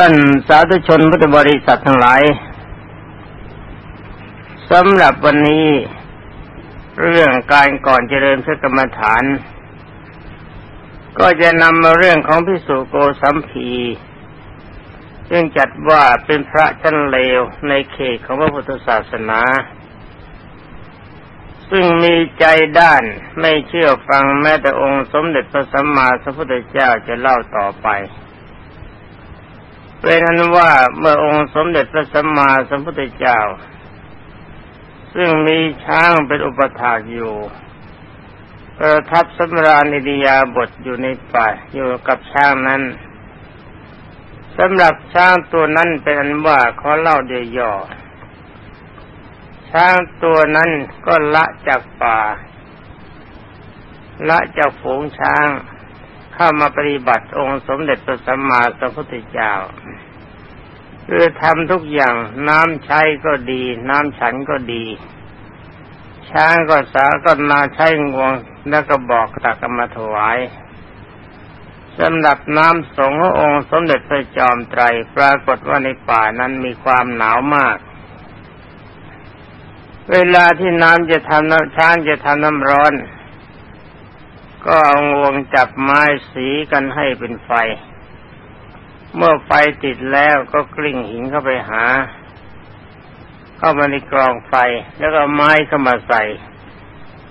ท่านสาธุชนพุทธบริษัททั้งหลายสำหรับวันนี้เรื่องการก่อนเจริญพระกรรมฐาน ก็จะนำมาเรื่องของพิสุโกสัมพีซึ่งจัดว่าเป็นพระชั้นเลวในเขตของพระพุทธศาสนา ซึ่งมีใจด้านไม่เชื่อฟังแม้แต่องค์สมเด็จพระสัมมาสัมพุทธเจ้าจะเล่าต่อไป เป็นนั้นว่าเมื่อองค์สมเด็จพระสัมมาสัมพุทธเจ้า ซึ่งมีช้างเป็นอุปถากอยู่ประทับสมรานิดิยาบทอยู่ในป่าอยู่กับช้างนั้นสำหรับช้างตัวนั้นเป็นอันว่าเขอเล่าเดียย่อช้างตัวนั้นก็ละจากป่า ละจากฝูงช้าง เข้ามาปฏิบัติองค์สมเด็จพระสัมมาสัมพุทธเจ้าคือทำทุกอย่างน้ำใช้ก็ดี น้ำฉันก็ดี ช้างก็สาก็นาใช้งวงแล้วก็บอกตักมาถวายสำหรับน้ำสงฆ์องค์สมเด็จพระจอมไตรปรากฏว่าในป่านั้นมีความหนาวมาก เวลาที่น้ำจะทำน้ำช้างจะทำน้ำร้อน ก็เอางวงจับไม้สีกันให้เป็นไฟ เมื่อไฟติดแล้วก็กลิ้งหินเข้าไปหา เข้ามาในกรองไฟแล้วก็ไม้เข้ามาใส่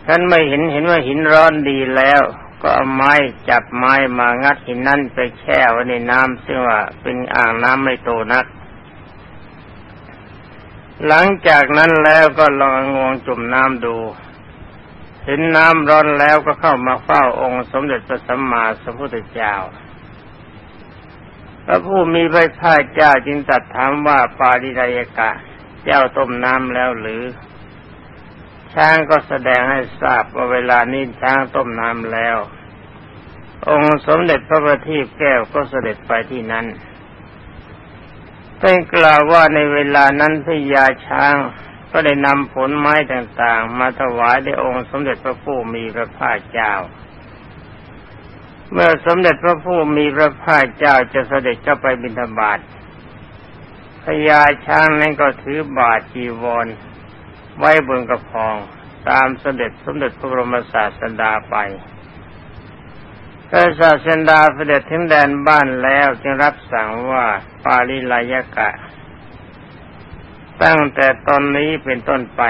ท่านไม่เห็นเห็นว่าหินร้อนดีแล้ว ก็เอาไม้จับไม้มางัดหินนั่นไปแช่ไว้ในน้ำซึ่งว่าเป็นอ่างน้ำไม่โตนัก หลังจากนั้นแล้วก็ลองงวงจุ่มน้ำดู เห็นน้ำร้อนแล้วก็เข้ามาเฝ้าองค์ สมเด็จพระสัมมาสัมพุทธเจ้า พระผู้มีพระภาคเจ้าจึงตรัสถามว่าปาริไดยกะ เจ้าต้มน้ำแล้วหรือ ช้างก็แสดงให้ทราบว่าเวลานี้ช้างต้มน้ำแล้ว องค์สมเด็จพระบัณฑิตแก้วก็เสด็จไปที่นั้นเป็นกล่าวว่าในเวลานั้นพญาช้าง ก็ได้นำผลไม้ต่างๆ มาถวายในองค์สมเด็จพระผู้มีพระภาคเจ้า เมื่อสมเด็จพระผู้มีพระภาคเจ้าจะเสด็จเข้าไปบิณฑบาตพญาช้างนั้นก็ถือบาทจีวร ไว้บนกระพอง ตามเสด็จสมเด็จพระบรมศาสดาไปพระศาสดาเสด็จถึงแดนบ้านแล้วจึงรับสั่งว่าปาลิลายกะ ตั้งแต่ตอนนี้เป็นต้นไป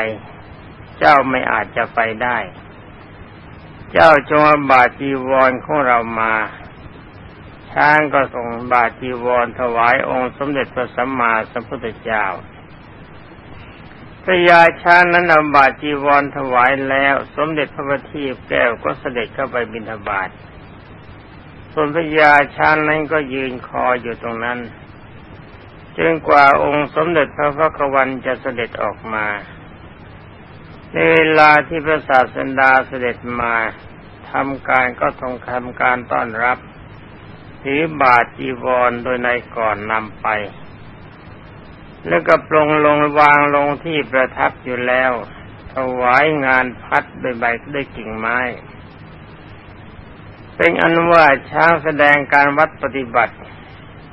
เจ้าไม่อาจจะไปได้ เจ้าจงบาจีวรของเรามา ช้างก็ส่งบาจีวรถวายองค์สมเด็จพระสัมมาสัมพุทธเจ้าพระยาช้างนั้นเอาบาจีวรถวายแล้ว สมเด็จพระบัณฑิตแก้วก็เสด็จเข้าไปบิณฑบาตส่วนพระยาช้างนั้นก็ยืนคออยู่ตรงนั้น จนกว่าองค์สมเด็จพระพักวันจะเสด็จออกมา ในเวลาที่พระศาสดาเสด็จมาทำการก็ทงทำการต้อนรับถือบาทจีวรโดยในก่อนนำไป แล้วก็ปลงลงวางลงที่ประทับอยู่แล้วถวายงานพัดด้วยใบด้วยกิ่งไม้ เป็นอันว่าช้างแสดงการวัดปฏิบัติ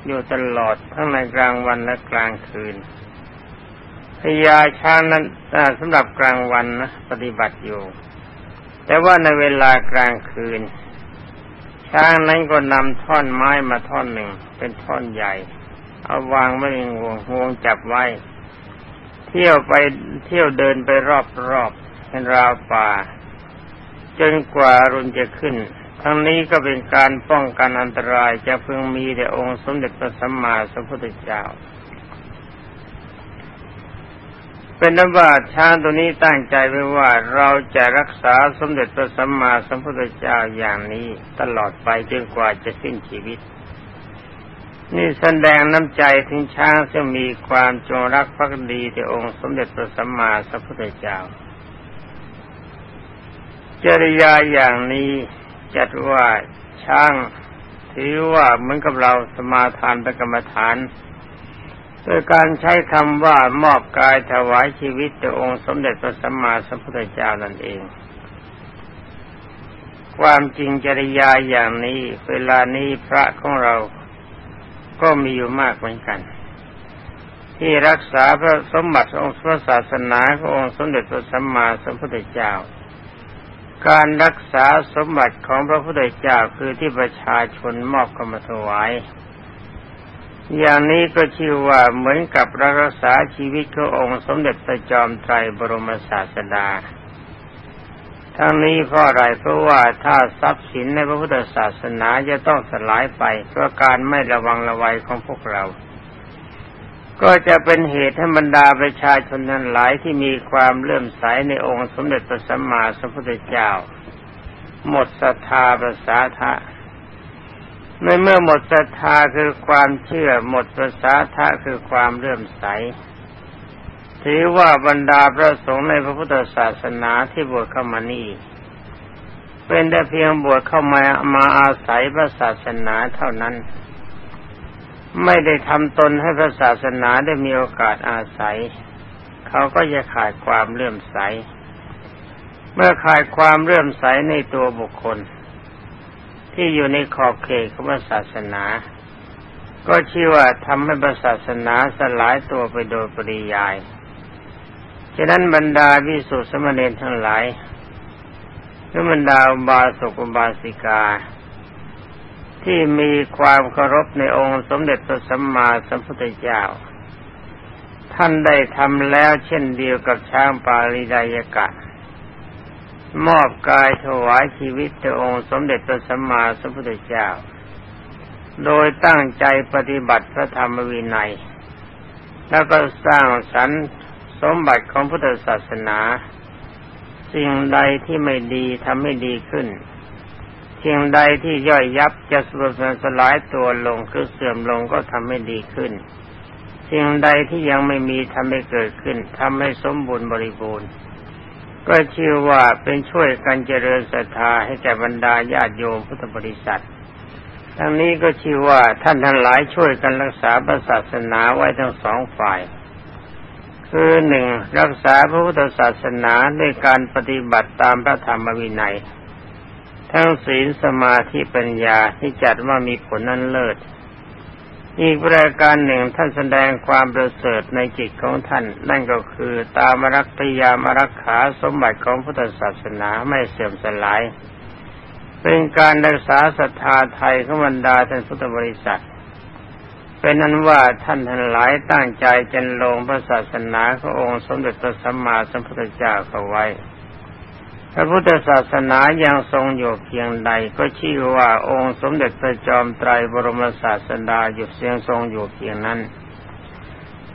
อยู่ตลอดทั้งในกลางวันและกลางคืนพญาช้างนั้นสำหรับกลางวันนะปฏิบัติอยู่ แต่ว่าในเวลากลางคืน ช้างนั้นก็นำท่อนไม้มาท่อนหนึ่ง เป็นท่อนใหญ่ เอาวางไว้ในงวงงวงจับไว้ เที่ยวไปเที่ยวเดินไปรอบๆเป็นราวป่า จนกว่ารุนจะขึ้น ทั้งนี้ก็เป็นการป้องกันอันตรายจะพึงมีแต่องค์สมเด็จพระสัมมาสัมพุทธเจ้า เป็นนว่าช้างตัวนี้ตั้งใจไว้ว่าเราจะรักษาสมเด็จพระสัมมาสัมพุทธเจ้าอย่างนี้ตลอดไปจนกว่าจะสิ้นชีวิต นี่แสดงน้ำใจถึงช้างจะมีความจงรักภักดีต่อองค์สมเด็จพระสัมมาสัมพุทธเจ้าจริยาอย่างนี้ จัดว่าช้างถือว่าเหมือนกับเราสมาทานเป็นกรรมฐานโดยการใช้คำว่ามอบกายถวายชีวิตต่อองค์สมเด็จพระสัมมาสัมพุทธเจ้านั่นเอง ความจริงจริยาอย่างนี้ เวลานี้พระของเรากก็มีอยู่มากเหมือนกัน ที่รักษาพระสมบัติองค์พระศาสนาขององค์สมเด็จพระสัมมาสัมพุทธเจ้า การรักษาสมบัติของพระพุทธเจ้าคือที่ประชาชนมอบกรรมถวาย อย่างนี้ก็ชื่อว่าเหมือนกับรักษาชีวิตขององค์สมเด็จพระจอมไตรบรมศาสดา ทั้งนี้เพราะอะไรเพราะว่าถ้าทรัพย์สินในพระพุทธศาสนาจะต้องสลายไปเพราะการไม่ระวังระวัยของพวกเรา ก็จะเป็นเหตุให้บรรดาประชาชนนั้นหลายที่มีความเลื่อมใสในองค์สมเด็จพระสัมมาสัมพุทธเจ้า หมดศรัทธาภาษาทะในเมื่อหมดศรัทธาคือความเชื่อหมดภาษาทะคือความเลื่อมใส ถือว่าบรรดาพระสงฆ์ในพระพุทธศาสนาที่บวชเข้ามานี่เป็นแต่เพียงบวชเข้ามามาอาศัยพระศาสนาเท่านั้น ไม่ได้ทำตนให้พระศาสนาได้มีโอกาสอาศัย เขาก็จะขาดความเลื่อมใส เมื่อขาดความเลื่อมใสในตัวบุคคล ที่อยู่ในขอบเขตของพระศาสนา ก็ชื่อว่าทำให้พระศาสนาสลายตัวไปโดยปริยายฉะนั้นบรรดาวิสุทธิสมณีทั้งหลายหรือบรรดาบาสกุบาสิกา ที่มีความเคารพในองค์สมเด็จพระสัมมาสัมพุทธเจ้า ท่านได้ทำแล้วเช่นเดียวกับช้างปาลิดายกะ มอบกายถวายชีวิตแด่องค์สมเด็จพระสัมมาสัมพุทธเจ้า โดยตั้งใจปฏิบัติพระธรรมวินัย แล้วก็สร้างสรรค์สมบัติของพุทธศาสนา สิ่งใดที่ไม่ดีทำให้ดีขึ้น สิ่งใดที่ย่อยยับจะสลายสลายตัวลงคือเสื่อมลงก็ทำให้ดีขึ้น สิ่งใดที่ยังไม่มีทำให้เกิดขึ้นทำให้สมบูรณ์บริบูรณ์ ก็ชื่อว่าเป็นช่วยกันเจริญศรัทธาให้แก่บรรดาญาติโยมพุทธบริษัททั้งนี้ก็ชื่อว่าท่านทั้งหลายช่วยกันรักษาพระศาสนาไว้ทั้งสองฝ่าย คือหนึ่งรักษาพระพุทธศาสนาด้วยการปฏิบัติตามพระธรรมวินัย ทั้งศีลสมาธิปัญญาที่จัดว่ามีผลนั้นเลิศ อีกประการหนึ่งท่านแสดงความประเสริฐในจิตของท่าน นั่นก็คือตามรักพยายามรักษาสมบัติของพุทธศาสนาไม่เสื่อมสลาย เป็นการรักษาศรัทธาไทยขบันดาท่านพุทธบริษัท เป็นนั้นว่าท่านทั้งหลายตั้งใจจนลงพระศาสนาขององค์สมเด็จพระสัมมาสัมพุทธเจ้าเข้าไว้ พระพุทธศาสนายังทรงอยู่เพียงใดก็ชื่อว่าองค์สมเด็จพระจอมไตรบรมศาสดาอยู่เสียงทรงอยู่เพียงนั้น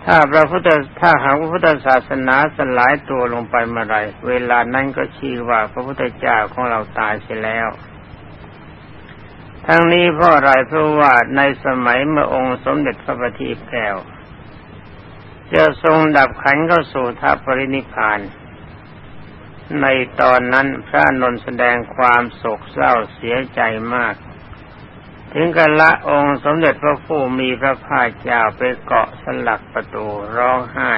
ถ้าพระพุทธถ้าหากพระพุทธศาสนาสลายตัวลงไปเมื่อไรเวลานั้นก็ชื่อว่าพระพุทธเจ้าของเราตายเสียแล้ว ทั้งนี้เพราะอะไรเพราะว่าในสมัยเมื่อองค์สมเด็จพระบัณฑิตแก้วจะทรงดับขันเข้าสู่ทัพปรินิพาน ในตอนนั้นพระนนท์แสดงความโศกเศร้าเสียใจมาก ถึงกันละองค์สมเด็จพระผู้มีพระภาคเจ้าไปเกาะสลักประตูร้องไห้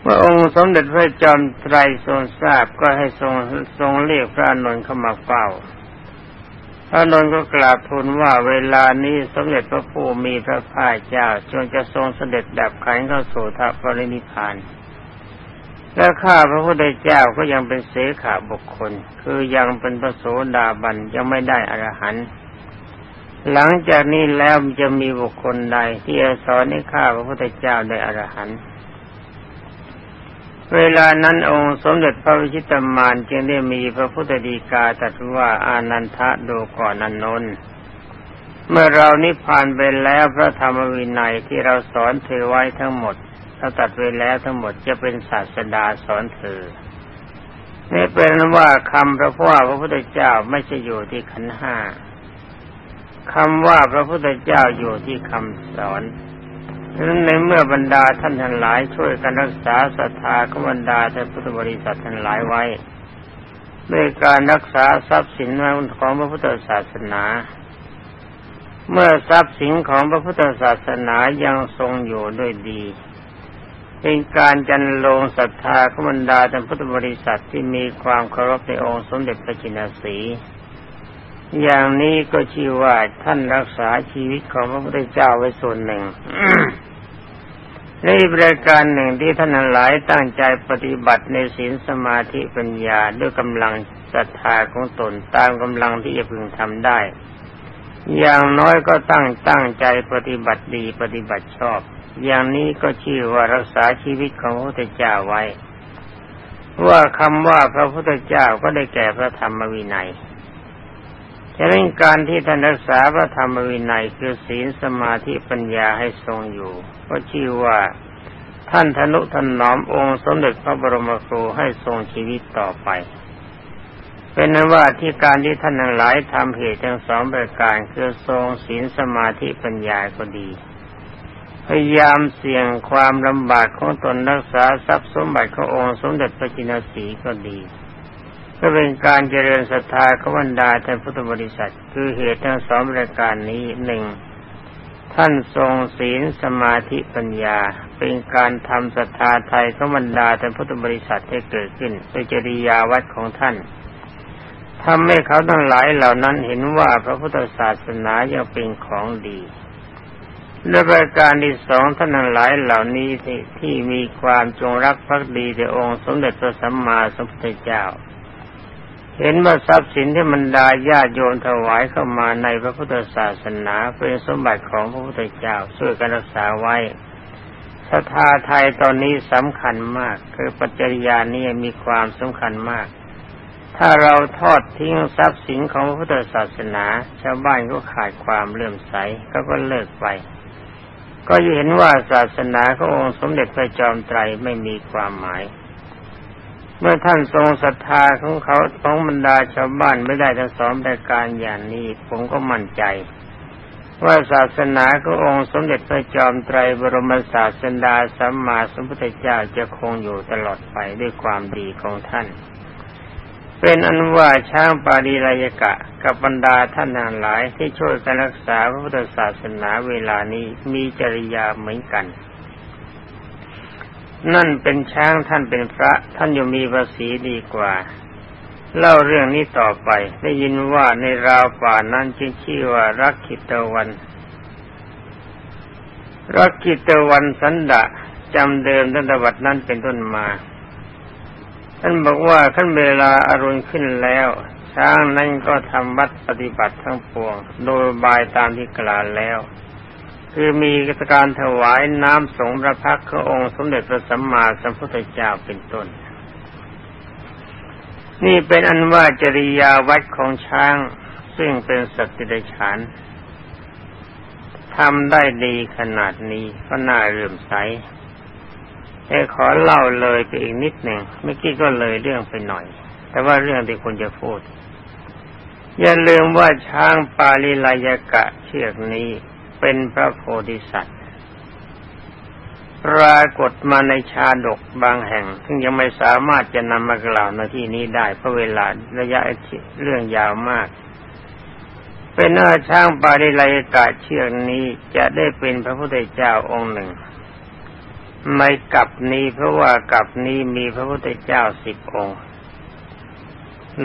เมื่อองค์สมเด็จพระจอมไตรทรงทราบก็ให้ทรงทรงเรียกพระนนท์เข้ามาเฝ้า พระนนท์ก็กราบทูลว่าเวลานี้สมเด็จพระผู้มีพระภาคเจ้าจงจะทรงเสด็จดับขันเข้าสู่ทัพปรินิพาน และข้าพระพุทธเจ้าก็ยังเป็นเสขาบุคคล คือยังเป็นพระโสดาบันยังไม่ได้อรหันต์หลังจากนี้แล้วจะมีบุคคลใดที่จะสอนให้ข้าพระพุทธเจ้าได้อรหันต์เวลานั้นองค์สมเด็จพระวิชิตมานจึงได้มีพระพุทธดีกาตรัสว่าอานันทะดูก่อนนันนนเมื่อเรานิพพานไปแล้วพระธรรมวินัยที่เราสอนเธอไว้ทั้งหมด เราตัดไว้แล้วทั้งหมดจะเป็นศาสดาสอนเธอ นี่เป็นว่าคำพระพุทธพระพุทธเจ้าไม่ใช่อยู่ที่ขันห้าคำว่าพระพุทธเจ้าอยู่ที่คำสอนฉะนั้นในเมื่อบรรดาท่านทั้งหลายช่วยกันรักษาศรัทธาของบรรดาท่านพุทธบริษัททั้งหลายไว้ด้วยการรักษาทรัพย์สินของพระพุทธศาสนา เมื่อทรัพย์สินของพระพุทธศาสนายังทรงอยู่ด้วยดี เป็นการจันลงศรัทธาขบรรดาท่านพุทธบริษัทที่มีความเคารพในองค์สมเด็จพระจินสีอย่างนี้ก็ชื่อว่าท่านรักษาชีวิตของพระพุทธเจ้าไว้ส่วนหนึ่งในบริการหนึ่งที่ท่านหลายตั้งใจปฏิบัติในศีลสมาธิปัญญาด้วยกำลังศรัทธาของตนตามกำลังที่จะพึงทำได้ อย่างน้อยก็ตั้งตั้งใจปฏิบัติดีปฏิบัติชอบ อย่างนี้ก็ชื่อว่ารักษาชีวิตของพระพุทธเจ้าไว้ ว่าคำว่าพระพุทธเจ้าก็ได้แก่พระธรรมวินัยฉะนั้นการที่ท่านรักษาพระธรรมวินัยคือศีลสมาธิปัญญาให้ทรงอยู่ ก็ชื่อว่าท่านธนุถนอมองค์สมเด็จพระบรมครูให้ทรงชีวิตต่อไป เป็นนั้นว่าที่การที่ท่านทั้งหลายทำเหตุทั้งสองประการคือทรงศีลสมาธิปัญญาก็ดี พยายามเสี่ยงความลำบากของตนรักษาทรัพย์สมบัติขององค์สมเด็จพระจินสีก็ดีก็เป็นการเจริญศรัทธาขบันดาท่านพุทธบริษัท คือเหตุทั้งสองประการนี้หนึ่งท่านทรงศีลสมาธิปัญญา เป็นการทำศรัทธาไทยขบันดาท่านพุทธบริษัทให้เกิดขึ้นโดยจริยาวัดของท่านทำให้เขาทั้งหลายเหล่านั้นเห็นว่าพระพุทธศาสนายังเป็นของดี และประการที่สองท่านทั้งหลายเหล่านี้ที่ที่มีความจงรักภักดีในอองค์สมเด็จพระสัมมาสัมพุทธเจ้า เห็นว่าทรัพย์สินที่มันดาญาโยนถวายเข้ามาในพระพุทธศาสนาเป็นสมบัติของพระพุทธเจ้าช่วยกันรักษาไว้ศรัทธาไทยตอนนี้สำคัญมาก คือปัจจริยานี้มีความสำคัญมาก ถ้าเราทอดทิ้งทรัพย์สินของพระพุทธศาสนา ชาวบ้านก็ขาดความเลื่อมใสก็ก็เลิกไป ก็จะเห็นว่าศาสนาขององค์สมเด็จพระจอมไตรไม่มีความหมาย เมื่อท่านทรงศรัทธาของเขาของบรรดาชาวบ้านไม่ได้ทั้งสองรายการอย่างนี้ผมก็มั่นใจ ว่าศาสนาขององค์สมเด็จพระจอมไตรบรมศาสดาสัมมาสัมพุทธเจ้าจะคงอยู่ตลอดไปด้วยความดีของท่าน เป็นอันว่าช้างปาดีรายกะ กับบรรดาท่านทั้งหลายที่ช่วยกันรักษาพระพุทธศาสนาเวลานี้มีจริยาเหมือนกัน นั่นเป็นช้างท่านเป็นพระท่านยังมีภาษีดีกว่า เล่าเรื่องนี้ต่อไป ได้ยินว่าในราวป่านั้นจึงชื่อว่ารักขิตวันรักขิตวันสันดะจำเดิมตั้งแต่วัดนั้นเป็นต้นมา ท่านบอกว่าขั้นเวลาอารุณขึ้นแล้ว ช้างนั้นก็ทำวัดปฏิบัติทั้งปวง โดยบายตามที่กล่าวแล้ว คือมีการถวายน้ำสงพระพักขององค์สมเด็จพระสัมมาสัมพุทธเจ้าเป็นต้น นี่เป็นอันว่าจริยาวัดของช้างซึ่งเป็นสัตว์ดิฉานทำได้ดีขนาดนี้ก็น่าเรื่มใส แต่ขอเล่าเลยไปอีกนิดหนึ่งเมื่อกี้ก็เลยเรื่องไปหน่อย แต่ว่าเรื่องที่ควรจะพูด อย่าลืมว่าช้างปาลิลายกะเชือกนี้เป็นพระโพธิสัตว์ปรากฏมาในชาดกบางแห่ง ซึ่งยังไม่สามารถจะนำมากล่าวในที่นี้ได้เพราะเวลาระยะเรื่องยาวมาก เป็นอาช่างปาริไลกะเชือกนี้จะได้เป็นพระพุทธเจ้าองค์หนึ่ง ไม่กับนี้เพราะว่ากับนี้มีพระพุทธเจ้าสิบองค์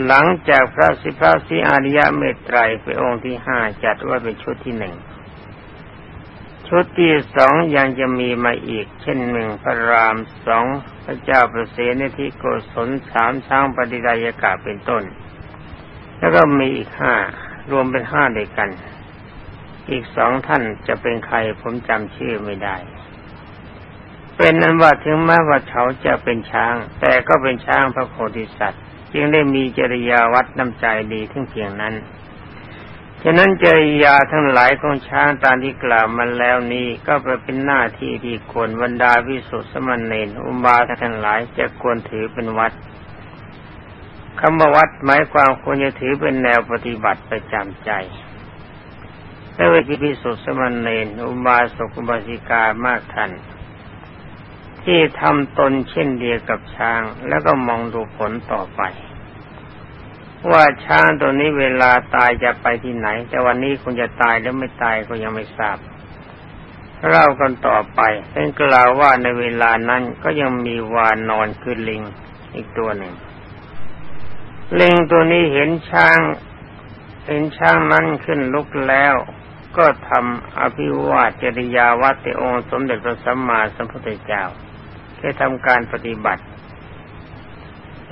หลังจากพระสิพระสิอาริยะเมตไตรเป็นองค์ที่ห้าจัดว่าเป็นชุดที่หนึ่งชุดที่สองยังจะมีมาอีก เช่นหนึ่งพระรามสองพระเจ้าประเสนทิโกศลสามช้างปฏิดายกาเป็นต้น แล้วก็มีอีกห้ารวมเป็นห้าด้วยกัน อีกสองท่านจะเป็นใครผมจำชื่อไม่ได้ เป็นนั้นว่าถึงแม้ว่าเขาจะเป็นช้าง แต่ก็เป็นช้างพระโพธิสัตว์ จึงได้มีจริยาวัดน้ำใจดีทั้งเพียงนั้นฉะนั้นจริยาทั้งหลายของช้างตามที่กล่าวมาแล้วนี้ก็เป็นหน้าที่ที่ควรบรรดาวิสุทธิสมณเณรอุบาทั้งหลายจะควรถือเป็นวัดคำว่าวัดหมายความควรจะถือเป็นแนวปฏิบัติประจำใจและวิธีพิสุทธิสมณเณรอุบาสกอุบาสิกามากท่าน ที่ทำตนเช่นเดียวกับช้าง แล้วก็มองดูผลต่อไป ว่าช้างตัวนี้เวลาตายจะไปที่ไหน แต่วันนี้คุณจะตายหรือไม่ตายก็ยังไม่ทราบเล่ากันต่อไปเป็นกล่าวว่าในเวลานั้นก็ยังมีวานนอนคือลิงอีกตัวหนึ่ง ลิงตัวนี้เห็นช้าง เห็นช้างนั้นขึ้นลุกแล้ว ก็ทำอภิวาจริยาวัตติองค์สมเด็จพระสัมมาสัมพุทธเจ้า แค่ทำการปฏิบัติ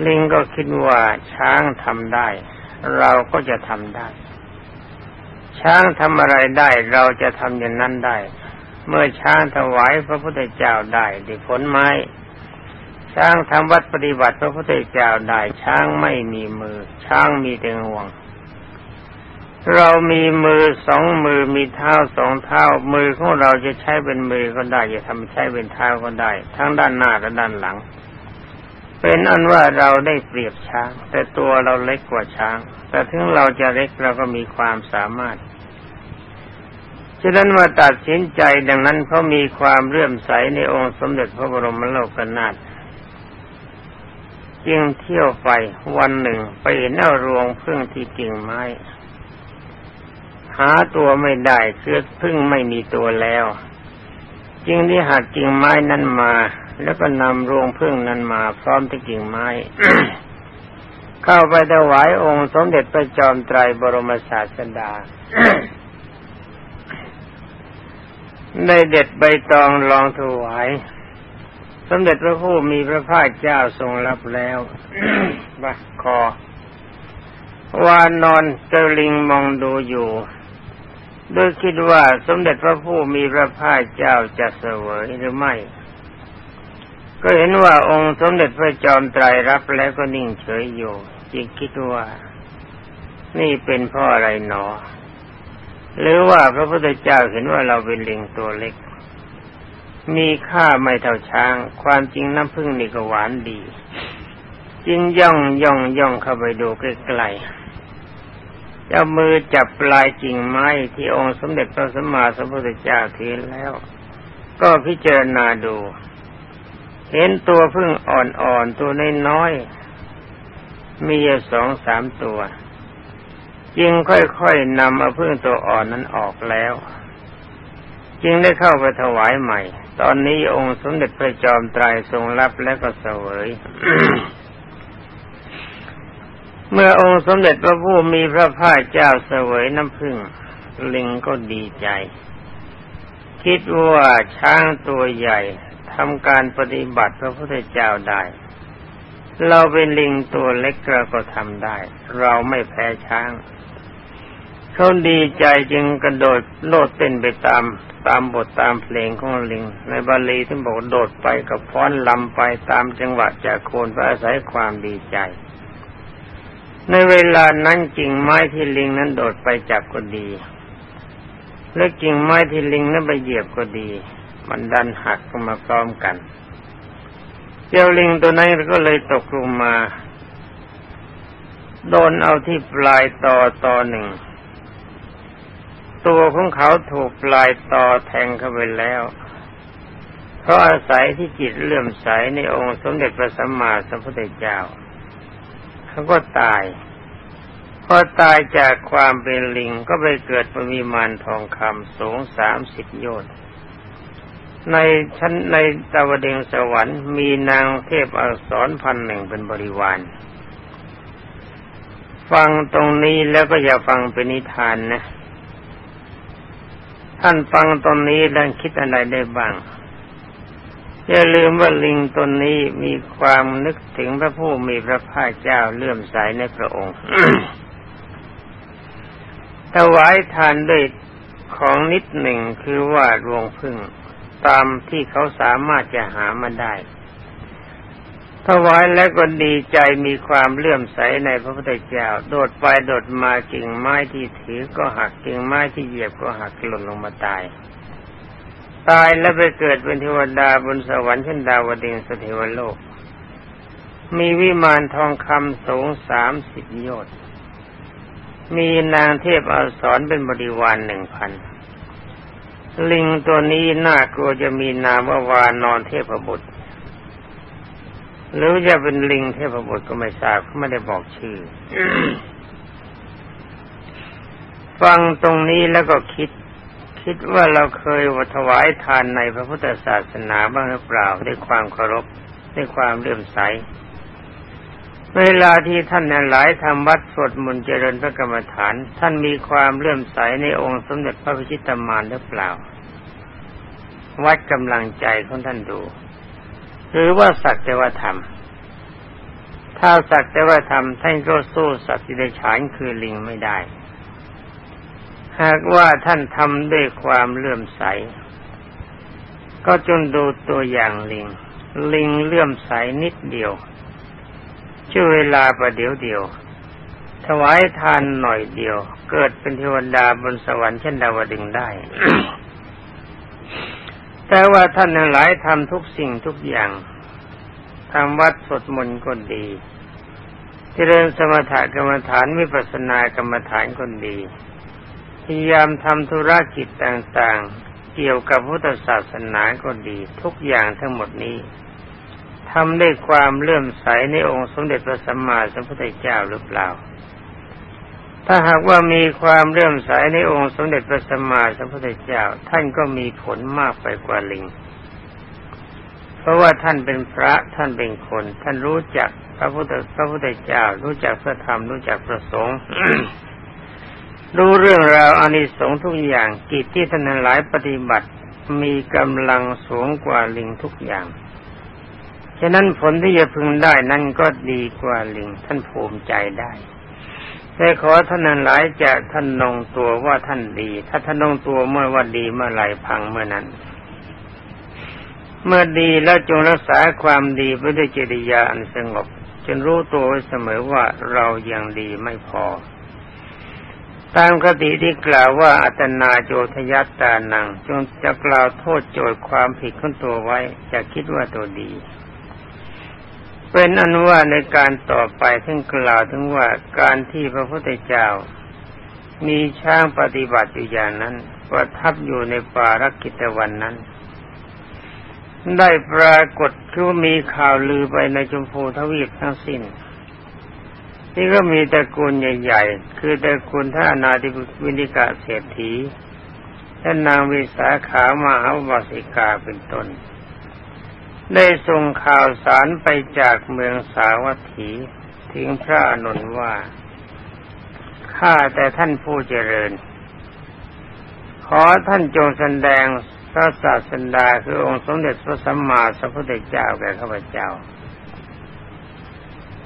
ลิงก็คิดว่าช้างทำได้ เราก็จะทำได้ ช้างทำอะไรได้ เราจะทำอย่างนั้นได้ เมื่อช้างถวายพระพุทธเจ้าได้ได้ผลไม้ช้างทำวัดปฏิบัติพระพุทธเจ้าได้ช้างไม่มีมือ ช้างมีแต่งวง เรามีมือสองมือมีเท้าสองเท้า มือของเราจะใช้เป็นมือก็ได้ จะทำใช้เป็นเท้าก็ได้ ทั้งด้านหน้าและด้านหลัง เป็นอันว่าเราได้เปรียบช้าง แต่ตัวเราเล็กกว่าช้าง แต่ถึงเราจะเล็กเราก็มีความสามารถฉะนั้นมาตัดสินใจดังนั้นเขามีความเลื่อมใสในองค์สมเด็จพระบรมโลกนาถจึงเที่ยวไปวันหนึ่งไปเห็นเอารวงพึ่งที่กิ่งไม้ หาตัวไม่ได้คือพึ่งไม่มีตัวแล้ว จึงได้หักกิ่งไม้นั้นมา แล้วก็นำรวงพึ่งนั้นมาพร้อมที่กิ่งไม้ เข้าไปถวายองค์สมเด็จพระจอมไตรบรมศาสดาได้เด็ดใบตองลองถวาย สมเด็จพระผู้มีพระภาคเจ้าทรงรับแล้วบาคอวานอนเจลิงมองดูอยู่ โดยคิดว่าสมเด็จพระผู้มีพระภาคเจ้าจะเสวยหรือไม่ ก็เห็นว่าองค์สมเด็จพระจอมไตรรับแล้วก็นิ่งเฉยอยู่จึงคิดว่า นี่เป็นเพราะอะไรหนอ หรือว่าพระพุทธเจ้าเห็นว่าเราเป็นลิงตัวเล็ก มีค่าไม่เท่าช้าง ความจริงน้ำผึ้งนี่ก็หวานดี จึงย่องย่องย่องเข้าไปดูใกล้ๆ จะมือจับปลายกิ่งไม้ที่องค์สมเด็จพระสัมมาสัมพุทธเจ้าถือแล้ว ก็พิจารณาดู เห็นตัวพึ่งอ่อนๆตัวน้อยๆมีอยู่สองสามตัว จึงค่อยๆนำเอาพึ่งตัวอ่อนนั้นออกแล้ว จึงได้เข้าไปถวายใหม่ ตอนนี้องค์สมเด็จพระจอมไตรทรงรับและก็เสวย เมื่อองค์สมเด็จพระผู้มีพระภาคเจ้าเสวยน้ำผึ้งลิงก็ดีใจ คิดว่าช้างตัวใหญ่ทำการปฏิบัติพระพุทธเจ้าได้ เราเป็นลิงตัวเล็กเราก็ทำได้ เราไม่แพ้ช้าง เขาดีใจจึงกระโดดโลดเต้นไปตามตามบทตามเพลงของลิง ในบาลีท่านบอกโดดไปกับฟ้อนลำไปตามจังหวะจากโคนไปอาศัยความดีใจ ในเวลานั้นกิ่งไม้ที่ลิงนั้นโดดไปจับก็ดีและกิ่งไม้ที่ลิงนั้นไปเหยียบก็ดี มันดันหักมาพร้อมกัน เจ้าลิงตัวนั้นก็เลยตกลงมา โดนเอาที่ปลายต่อต่อหนึ่ง ตัวของเขาถูกปลายต่อแทงเข้าไปแล้ว เพราะอาศัยที่จิตเลื่อมใสในองค์สมเด็จพระสัมมาสัมพุทธเจ้า เขาก็ตายพอตายจากความเป็นลิงก็ไปเกิดเปริมานทองคำสูงสามสิบโยชน์ในชั้นในตะวันเดงสวรรค์มีนางเทพอักษรพันหนึ่งเป็นบริวาร ฟังตรงนี้แล้วก็อย่าฟังเป็นนิทานนะ ท่านฟังตอนนี้แล้วคิดอะไรได้บ้าง อย่าลืมว่าลิงตนนี้มีความนึกถึงพระผู้มีพระภาคเจ้าเลื่อมใสในพระองค์ถวายทานด้วยของนิดหนึ่งคือว่ารวงพึ่งตามที่เขาสามารถจะหามาได้ถวายแล้วก็ดีใจมีความเลื่อมใสในพระพุทธเจ้า โดดไปโดดมากิ่งไม้ที่ถือก็หักกิ่งไม้ที่เหยียบก็หักหล่นลงมาตาย ตายแล้วไปเกิดเป็นเทวดาบนสวรรค์เช่นดาวดึงสเทวโลก มีวิมานทองคำสูงสามสิบโยชน์มีนางเทพอาสรเป็นบริวารหนึ่งพัน ลิงตัวนี้น่ากลัวจะมีนามว่าวานอนเทพบุตร หรือจะเป็นลิงเทพบุตรก็ไม่ทราบเขาไม่ได้บอกชื่อ ฟังตรงนี้แล้วก็คิด คิดว่าเราเคยถวายทานในพระพุทธศาสนาบ้างหรือเปล่าด้วยความเคารพด้วยความเลื่อมใส เวลาที่ท่านหลายทำวัดสวดมนต์เจริญพระกรรมฐาน ท่านมีความเลื่อมใสในองค์สมเด็จพระพิชิตมารหรือเปล่า วัดกำลังใจของท่านดู หรือว่าสักแต่ว่าทำถ้าสักแต่ว่าทำท่านก็สู้สัตว์ที่ได้ฉานคือลิงไม่ได้ หากว่าท่านทำด้วยความเลื่อมใส ก็จนดูตัวอย่างลิง ลิงเลื่อมใสนิดเดียวช่วเวลาประเดี๋ยวเดียว ถวายทานหน่อยเดียว เกิดเป็นเทวดาบนสวรรค์เช่นดาวดึงได้ แต่ว่าท่านหลายทำทุกสิ่งทุกอย่างทำวัดสดมนต์ก็ดีเจริญสมถกรรมฐานวิปัสสนากรรมฐานก็ดี พยายามทำธุรกิจต่างๆ เกี่ยวกับพุทธศาสนาก็ดี ทุกอย่างทั้งหมดนี้ทำด้วยความเลื่อมใสในองค์สมเด็จพระสัมมาสัมพุทธเจ้าหรือเปล่า ถ้าหากว่ามีความเลื่อมใสในองค์สมเด็จพระสัมมาสัมพุทธเจ้า ท่านก็มีผลมากไปกว่าลิง เพราะว่าท่านเป็นพระท่านเป็นคน ท่านรู้จักพระพุทธพระพุทธเจ้า รู้จักพระธรรมรู้จักพระสงฆ์ รู้เรื่องราวอานิสงส์ทุกอย่างกิจที่ท่านหลายปฏิบัติมีกำลังสูงกว่าลิงทุกอย่าง ฉะนั้นผลที่จะพึงได้นั่นก็ดีกว่าลิงท่านภูมิใจได้ แต่ขอท่านหลายจะท่านนงตัวว่าท่านดี ถ้าท่านนงตัวเมื่อว่าดีเมื่อไรพังเมื่อนั้น เมื่อดีแล้วจงรักษาความดีไว้ด้วยจริยาอันสงบจนรู้ตัวเสมอว่าเรายังดีไม่พอ ตามคติที่กล่าวว่าอัตนาโจทยัตตานัง จงจะกล่าวโทษโจทย์ความผิดของตัวไว้จะคิดว่าตัวดี เป็นอนุว่าในการต่อไปทึ่งกล่าวถึงว่าการที่พระพุทธเจ้า มีช้างปฏิบัติอยู่อย่างนั้นประทับอยู่ในป่ารักกิตวันนั้น ได้ปรากฏคือมีข่าวลือไปในชมพูทวีปทั้งสิ้น นี่ก็มีตระกูลใหญ่ ๆ คือตระกูลท่านาธิวินิกาเศรษฐีและนนางวิสาขามาหาบาสิกาเป็นต้น ได้ส่งข่าวสารไปจากเมืองสาวัตถีถึงพระอนุนว่า ข้าแต่ท่านผู้เจริญ ขอท่านจงแสดงพระศาสดาคือองค์สมเด็จพระสัมมาสัมพุทธเจ้าแก่ข้าพเจ้า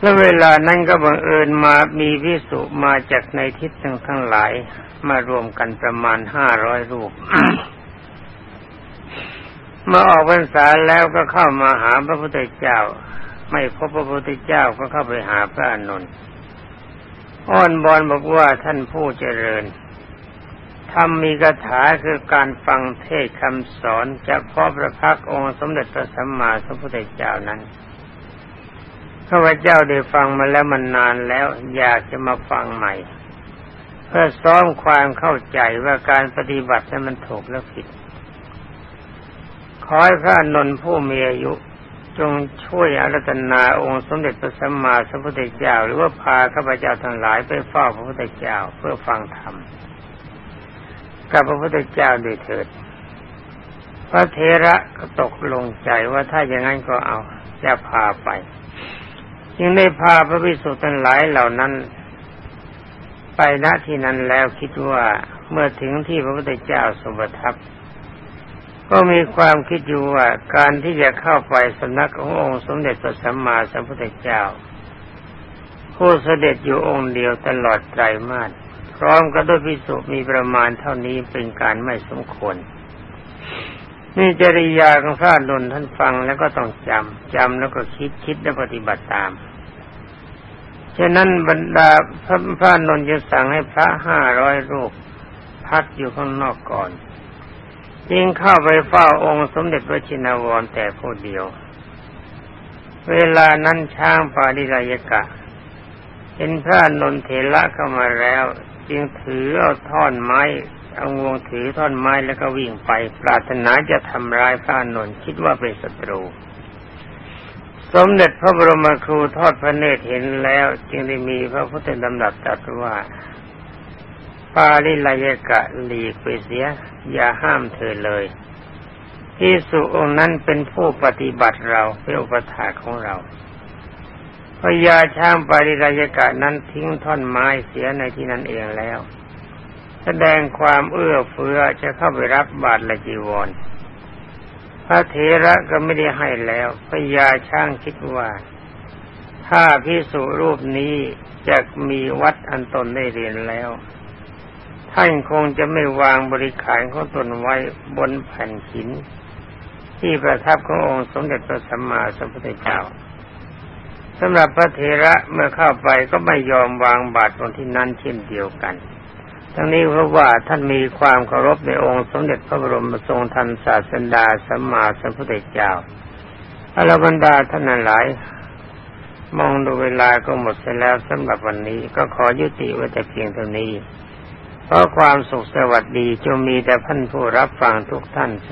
และเวลานั้นก็บังเอิญมามีพิสุมาจากในทิศทั้งทั้งหลาย มารวมกันประมาณห้าร้อยรูป เมื่อออกพรรษาแล้วก็เข้ามาหาพระพุทธเจ้า ไม่พบพระพุทธเจ้าก็เข้าไปหาพระอนุนอ้อนบอนบอกว่าท่านผู้เจริญทำมีคาถาคือการฟังเทศคำสอนจากพ่อพระพักองค์สมเด็จพระสัมมาสัมพุทธเจ้านั้น ข้าพเจ้าได้ฟังมาแล้วมันนานแล้ว อยากจะมาฟังใหม่ เพื่อซ้อมความเข้าใจว่าการปฏิบัตินั้นมันถูกและผิด ขอให้พระนนท์ผู้มีอายุ จงช่วยอารัตนาองค์สมเด็จพระสัมมาสัมพุทธเจ้า หรือว่าพาข้าพเจ้าทั้งหลายไปเฝ้าพระพุทธเจ้าเพื่อฟังธรรมกับพระพุทธเจ้าด้วยเถิด พระเทระก็ตกลงใจว่าถ้าอย่างนั้นก็เอาจะพาไป จึงได้พาพระวิสุทธิ์ทั้งหลายเหล่านั้น ไปณที่นั้นแล้วคิดว่าเมื่อถึงที่พระพุทธเจ้าสมบัติก็มีความคิดอยู่ว่าการที่จะเข้าไปสำนักขององค์สมเด็จพระสัมมาสัมพุทธเจ้า ผู้เสด็จอยู่องค์เดียวตลอดไตรมาสพร้อมกับด้วยพิสุมีประมาณเท่านี้เป็นการไม่สมควรนี่จริยาของพระนนท่านฟังแล้วก็ต้องจำจำแล้วก็คิดคิดและปฏิบัติตาม ฉะนั้นบรรดาพระพระนนจะสั่งให้พระห้าร้อยรูปพักอยู่ข้างนอกก่อนจึงเข้าไปเฝ้าองค์สมเด็จพระชินวรแต่ผู้เดียว เวลานั้นช้างปาดิรายกะ เห็นพระนนเถระเข้ามาแล้ว จึงถือเอาท่อนไม้ เอางวงถือท่อนไม้แล้วก็วิ่งไป ปรารถนาจะทำร้ายพระนนคิดว่าเป็นศัตรู สมเด็จพระบรมครูทอดพระเนตรเห็นแล้ว จึงได้มีพระพุทธดำรัสตรัสว่า ปาลิลายกะหลีกไปเสีย อย่าห้ามเธอเลยที่สุองค์นั้นเป็นผู้ปฏิบัติเราเป็นอุปถาของเราพญาช้างปาริรายกะนั้นทิ้งท่อนไม้เสียในที่นั้นเองแล้ว แสดงความเอื้อเฟื้อจะเข้าไปรับบาตรละจีวร พระเถระก็ไม่ได้ให้แล้วพญาช้างคิดว่า ถ้าพิสุรูปนี้จะมีวัดอันตนได้เรียนแล้ว ท่านคงจะไม่วางบริขารของตนไว้บนแผ่นหิน ที่ประทับขององค์สมเด็จพระสัมมาสัมพุทธเจ้าสำหรับพระเถระเมื่อเข้าไปก็ไม่ยอมวางบาตรบนที่นั้นเช่นเดียวกัน ทั้งนี้เพราะว่าท่านมีความเคารพในองค์สมเด็จพระบรมทรงทันศาสดาสัมมาสัมพุทธเจ้าอรบรรดาท่านหลาย มองดูเวลาก็หมดไปแล้วสำหรับวันนี้ก็ขอยุติไว้แต่เพียงเท่านี้ เพราะความสุขสวัสดีจะมีแต่ท่านผู้รับฟังทุกท่านส